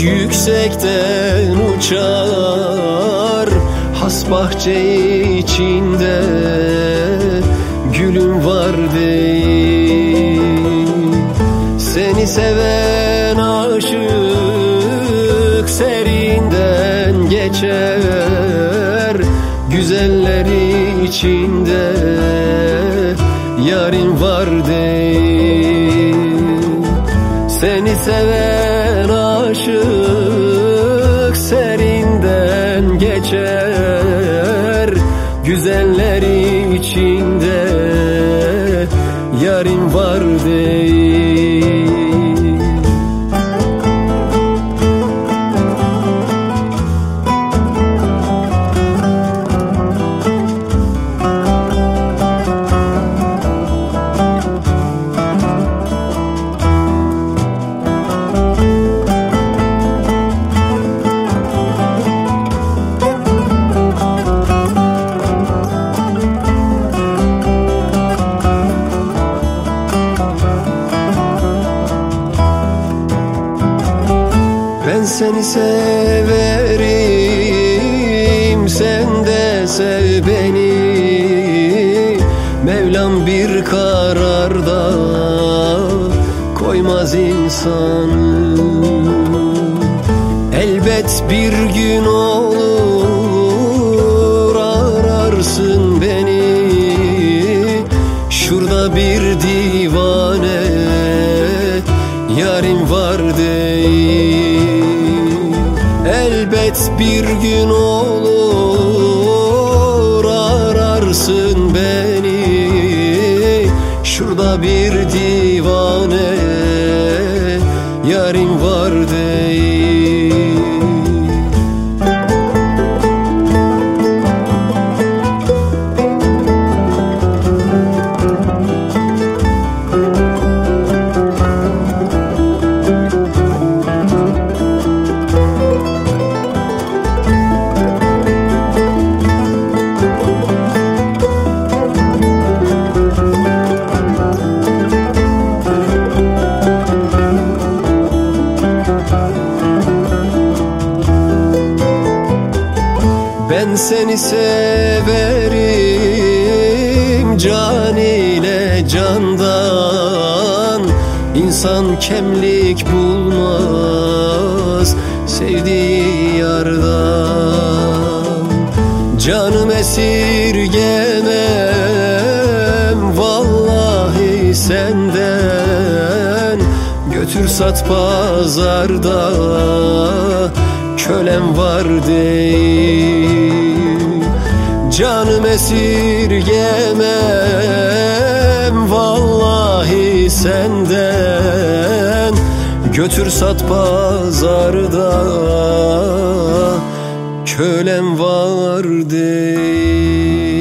yüksekten uçar. Has bahçe içinde gülüm var değil. Seni seven aşık serinden geçer. Güzeller içinde yarim var değil. Seni seven aşık serinden geçer. Güzeller içinde yarim var değil seni severim Sen de sev beni. Mevlam bir kararda Koymaz insanı. Elbet bir gün olur Ararsın beni. Şurada bir divane Yarim var değil Elbet bir gün olur Ararsın beni Ben seni severim can ile candan. İnsan kemlik bulmaz sevdiği yardan. Canım esirgemem vallahi senden. Götür sat pazarda kölem var değil. Canım esirgemem vallahi senden Götür sat pazarda. Kölem var değil